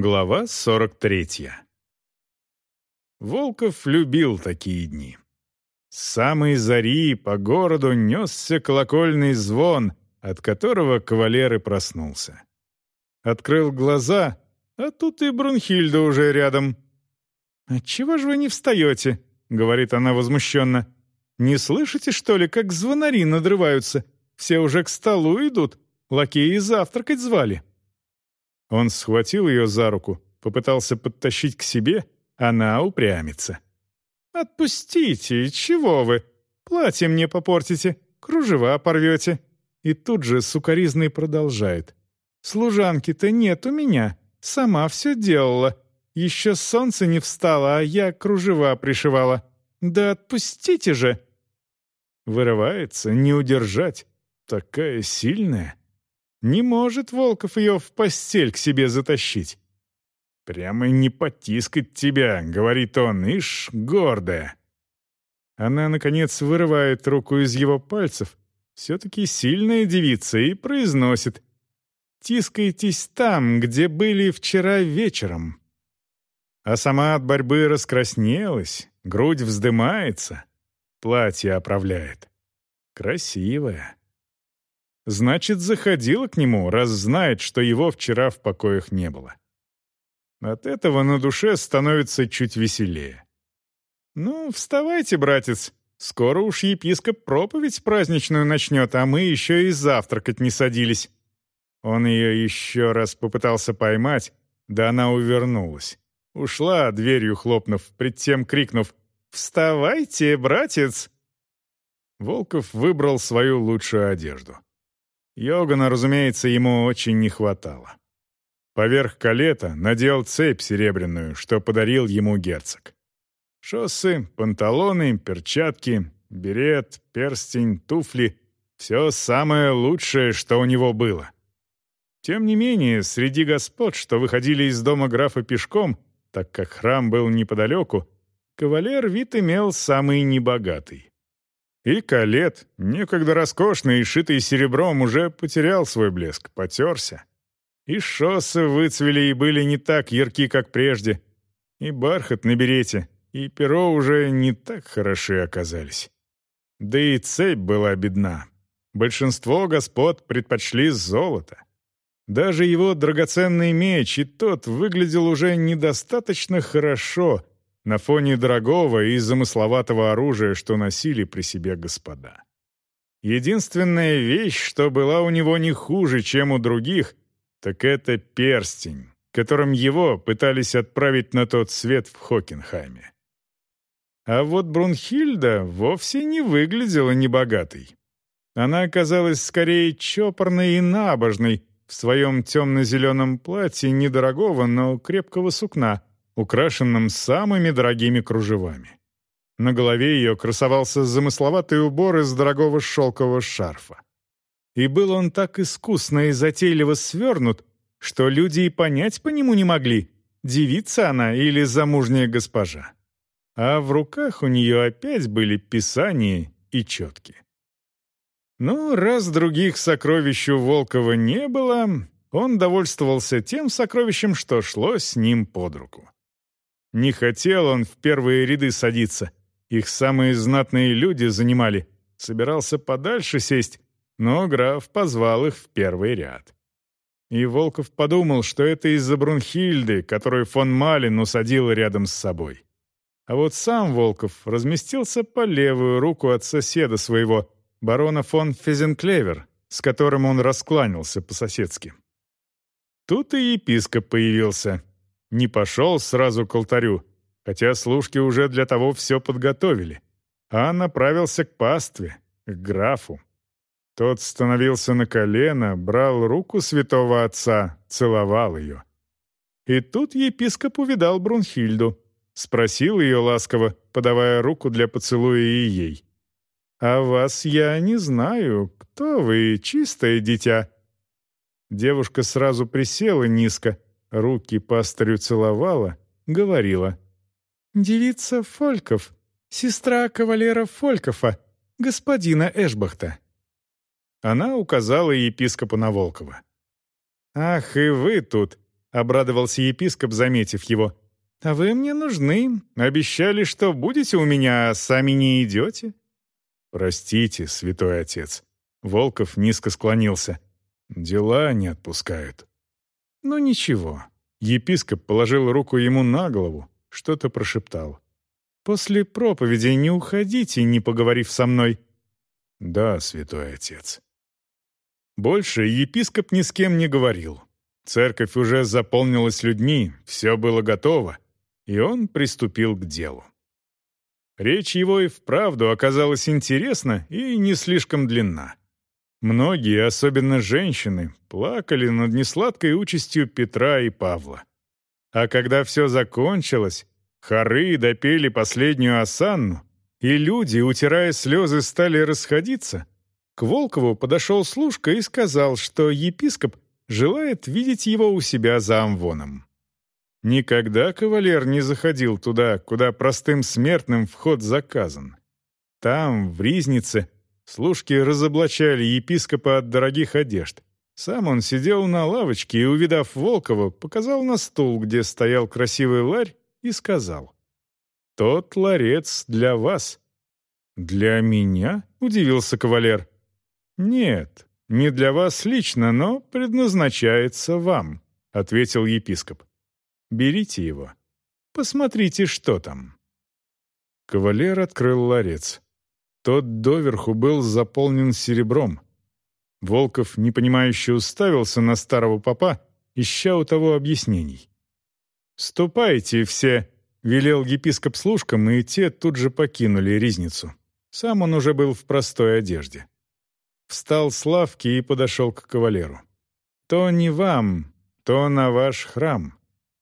Глава 43. Волков любил такие дни. С самой зари по городу несся колокольный звон, от которого кавалер и проснулся. Открыл глаза, а тут и Брунхильда уже рядом. «Отчего же вы не встаете?» — говорит она возмущенно. «Не слышите, что ли, как звонари надрываются? Все уже к столу идут, лакеи завтракать звали». Он схватил ее за руку, попытался подтащить к себе, она упрямится. «Отпустите, чего вы? Платье мне попортите, кружева порвете». И тут же сукоризный продолжает. «Служанки-то нет у меня, сама все делала. Еще солнце не встало, а я кружева пришивала. Да отпустите же!» Вырывается, не удержать. Такая сильная. Не может Волков ее в постель к себе затащить. «Прямо не потискать тебя», — говорит он, — «ишь, гордая». Она, наконец, вырывает руку из его пальцев, все-таки сильная девица, и произносит «Тискайтесь там, где были вчера вечером». А сама от борьбы раскраснелась, грудь вздымается, платье оправляет. Красивая. Значит, заходила к нему, раз знает, что его вчера в покоях не было. От этого на душе становится чуть веселее. «Ну, вставайте, братец, скоро уж епископ проповедь праздничную начнет, а мы еще и завтракать не садились». Он ее еще раз попытался поймать, да она увернулась. Ушла, дверью хлопнув, пред тем крикнув «Вставайте, братец!». Волков выбрал свою лучшую одежду. Йогана, разумеется, ему очень не хватало. Поверх калета надел цепь серебряную, что подарил ему герцог. Шоссы, панталоны, перчатки, берет, перстень, туфли — все самое лучшее, что у него было. Тем не менее, среди господ, что выходили из дома графа пешком, так как храм был неподалеку, кавалер вид имел самый небогатый. И калет, некогда роскошный и шитый серебром, уже потерял свой блеск, потерся. И шоссы выцвели и были не так ярки, как прежде. И бархат на берете, и перо уже не так хороши оказались. Да и цепь была бедна. Большинство господ предпочли золото. Даже его драгоценный меч и тот выглядел уже недостаточно хорошо — на фоне дорогого и замысловатого оружия, что носили при себе господа. Единственная вещь, что была у него не хуже, чем у других, так это перстень, которым его пытались отправить на тот свет в Хокенхайме. А вот Брунхильда вовсе не выглядела небогатой. Она оказалась скорее чопорной и набожной в своем темно-зеленом платье недорогого, но крепкого сукна, украшенном самыми дорогими кружевами. На голове ее красовался замысловатый убор из дорогого шелкового шарфа. И был он так искусно и затейливо свернут, что люди и понять по нему не могли, девица она или замужняя госпожа. А в руках у нее опять были писания и четки. Ну, раз других сокровищ у Волкова не было, он довольствовался тем сокровищем, что шло с ним под руку. Не хотел он в первые ряды садиться. Их самые знатные люди занимали. Собирался подальше сесть, но граф позвал их в первый ряд. И Волков подумал, что это из-за Брунхильды, которую фон Малин усадил рядом с собой. А вот сам Волков разместился по левую руку от соседа своего, барона фон Фезенклевер, с которым он раскланялся по-соседски. Тут и епископ появился, не пошел сразу к алтарю, хотя служки уже для того все подготовили, а направился к пастве, к графу. Тот становился на колено, брал руку святого отца, целовал ее. И тут епископ увидал Брунхильду, спросил ее ласково, подавая руку для поцелуя и ей. «А вас я не знаю, кто вы, чистое дитя?» Девушка сразу присела низко, руки пастырю целовала, говорила. «Девица Фольков, сестра кавалера Фолькова, господина Эшбахта». Она указала епископу на Волкова. «Ах, и вы тут! — обрадовался епископ, заметив его. «А вы мне нужны. Обещали, что будете у меня, а сами не идете». «Простите, святой отец». Волков низко склонился. «Дела не отпускают». «Ну ничего». Епископ положил руку ему на голову, что-то прошептал. «После проповеди не уходите, не поговорив со мной». «Да, святой отец». Больше епископ ни с кем не говорил. Церковь уже заполнилась людьми, все было готово, и он приступил к делу. Речь его и вправду оказалась интересна и не слишком длинна. Многие, особенно женщины, плакали над несладкой участью Петра и Павла. А когда все закончилось, хоры допели последнюю осанну, и люди, утирая слезы, стали расходиться, к Волкову подошел служка и сказал, что епископ желает видеть его у себя за амвоном. Никогда кавалер не заходил туда, куда простым смертным вход заказан. Там, в Ризнице, служки разоблачали епископа от дорогих одежд. Сам он сидел на лавочке и, увидав Волкова, показал на стул, где стоял красивый ларь, и сказал. «Тот ларец для вас». «Для меня?» — удивился кавалер. «Нет, не для вас лично, но предназначается вам», — ответил епископ. Берите его. Посмотрите, что там». Кавалер открыл ларец. Тот доверху был заполнен серебром. Волков, непонимающе, уставился на старого попа, ища у того объяснений. «Ступайте все!» — велел епископ служкам, и те тут же покинули ризницу. Сам он уже был в простой одежде. Встал с лавки и подошел к кавалеру. «То не вам, то на ваш храм.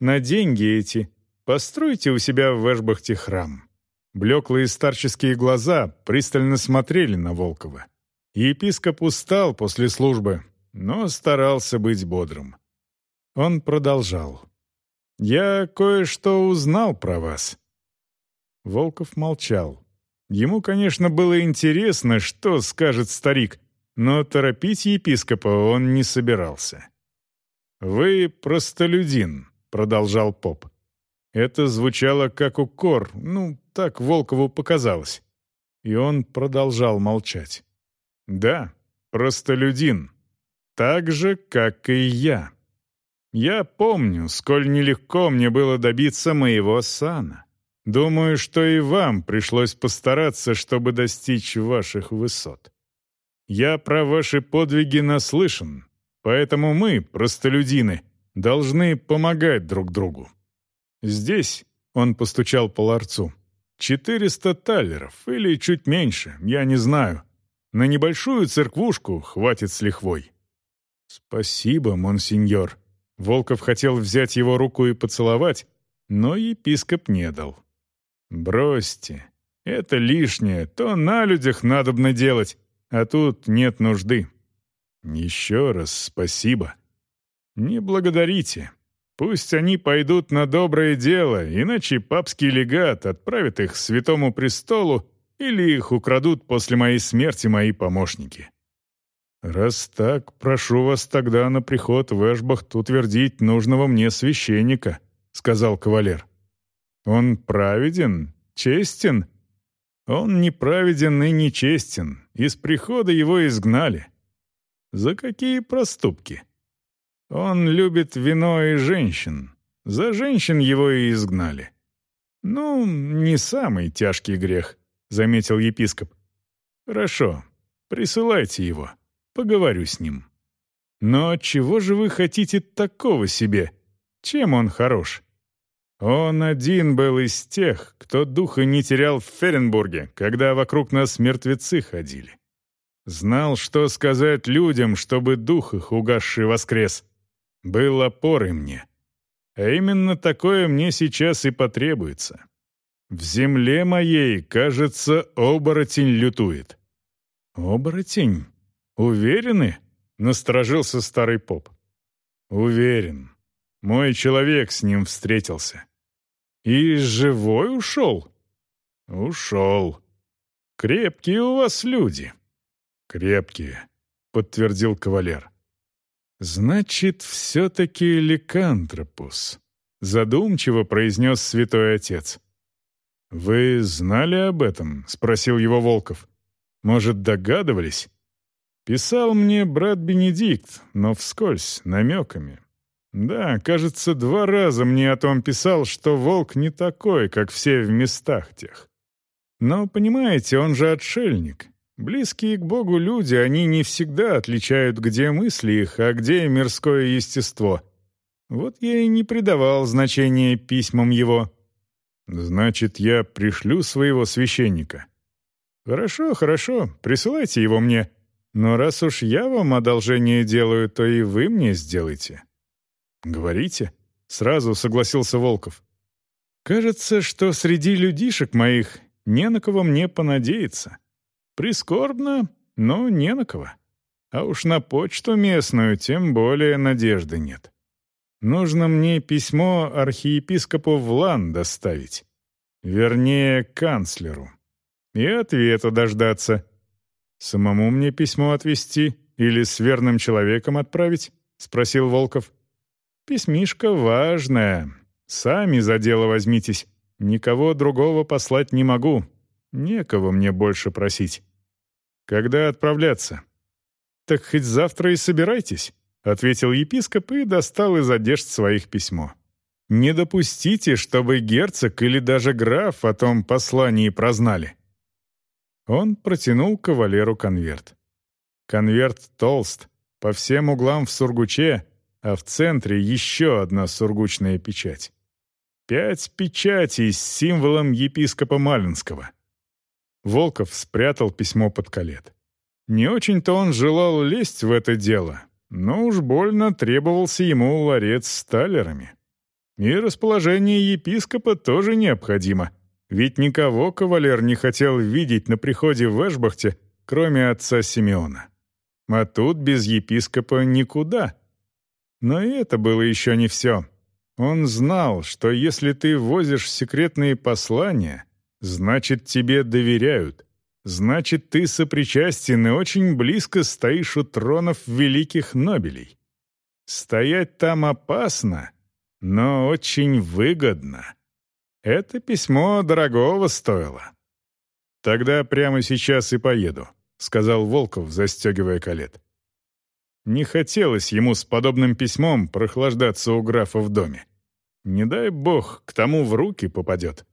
На деньги эти постройте у себя в Эшбахте храм». Блеклые старческие глаза пристально смотрели на Волкова. Епископ устал после службы, но старался быть бодрым. Он продолжал. «Я кое-что узнал про вас». Волков молчал. Ему, конечно, было интересно, что скажет старик, но торопить епископа он не собирался. «Вы простолюдин», — продолжал поп. Это звучало как укор, ну, так Волкову показалось. И он продолжал молчать. «Да, простолюдин. Так же, как и я. Я помню, сколь нелегко мне было добиться моего сана. Думаю, что и вам пришлось постараться, чтобы достичь ваших высот. Я про ваши подвиги наслышан, поэтому мы, простолюдины, должны помогать друг другу. Здесь, он постучал по ларцу, 400 талеров или чуть меньше, я не знаю. На небольшую церквушку хватит с лихвой. Спасибо, монсеньор. Волков хотел взять его руку и поцеловать, но епископ не дал. «Бросьте. Это лишнее. То на людях надобно делать, а тут нет нужды. Еще раз спасибо». Не благодарите. Пусть они пойдут на доброе дело, иначе папский легат отправит их к святому престолу или их украдут после моей смерти мои помощники. Раз так, прошу вас тогда на приход в Эшбахт утвердить нужного мне священника, сказал кавалер. Он праведен, честен. Он неправеден и нечестен. Из прихода его изгнали. За какие проступки? Он любит вино и женщин. За женщин его и изгнали. «Ну, не самый тяжкий грех», — заметил епископ. «Хорошо, присылайте его, поговорю с ним». «Но чего же вы хотите такого себе? Чем он хорош?» Он один был из тех, кто духа не терял в Ференбурге, когда вокруг нас мертвецы ходили. Знал, что сказать людям, чтобы дух их угасший воскрес был опорой мне. А именно такое мне сейчас и потребуется. В земле моей, кажется, оборотень лютует. Оборотень? Уверены? Насторожился старый поп. Уверен. Мой человек с ним встретился. И живой ушел? Ушел. Крепкие у вас люди. Крепкие, подтвердил кавалер. «Значит, все-таки ликантропус», — задумчиво произнес святой отец. «Вы знали об этом?» — спросил его Волков. «Может, догадывались?» «Писал мне брат Бенедикт, но вскользь, намеками. Да, кажется, два раза мне о том писал, что волк не такой, как все в местах тех. Но, понимаете, он же отшельник. Близкие к Богу люди, они не всегда отличают, где мысли их, а где мирское естество. Вот я и не придавал значения письмам его. Значит, я пришлю своего священника. Хорошо, хорошо, присылайте его мне. Но раз уж я вам одолжение делаю, то и вы мне сделайте. «Говорите?» — сразу согласился Волков. «Кажется, что среди людишек моих не на кого мне понадеяться. Прискорбно, но не на кого. А уж на почту местную тем более надежды нет. Нужно мне письмо архиепископу Влан доставить. Вернее, канцлеру. И ответа дождаться. Самому мне письмо отвезти или с верным человеком отправить?» — спросил Волков. Письмишка важная. Сами за дело возьмитесь. Никого другого послать не могу. Некого мне больше просить. Когда отправляться? Так хоть завтра и собирайтесь, ответил епископ и достал из одежд своих письмо. Не допустите, чтобы герцог или даже граф о том послании прознали. Он протянул кавалеру конверт. Конверт толст, по всем углам в сургуче, а в центре еще одна сургучная печать. Пять печатей с символом епископа Малинского. Волков спрятал письмо под колет. Не очень-то он желал лезть в это дело, но уж больно требовался ему ларец с талерами. И расположение епископа тоже необходимо, ведь никого кавалер не хотел видеть на приходе в Эшбахте, кроме отца Симеона. А тут без епископа никуда — но и это было еще не все. Он знал, что если ты возишь секретные послания, значит, тебе доверяют. Значит, ты сопричастен и очень близко стоишь у тронов великих Нобелей. Стоять там опасно, но очень выгодно. Это письмо дорогого стоило. «Тогда прямо сейчас и поеду», — сказал Волков, застегивая колет. Не хотелось ему с подобным письмом прохлаждаться у графа в доме. Не дай бог, к тому в руки попадет.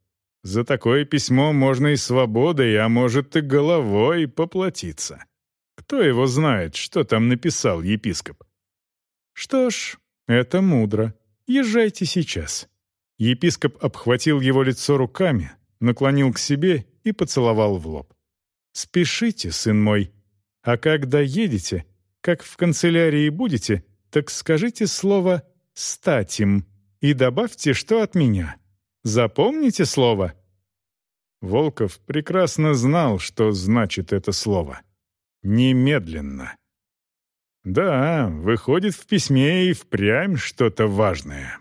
За такое письмо можно и свободой, а может и головой поплатиться. Кто его знает, что там написал епископ? Что ж, это мудро. Езжайте сейчас. Епископ обхватил его лицо руками, наклонил к себе и поцеловал в лоб. «Спешите, сын мой, а когда едете, как в канцелярии будете, так скажите слово «статим» и добавьте, что от меня. Запомните слово?» Волков прекрасно знал, что значит это слово. «Немедленно». Да, выходит в письме и впрямь что-то важное.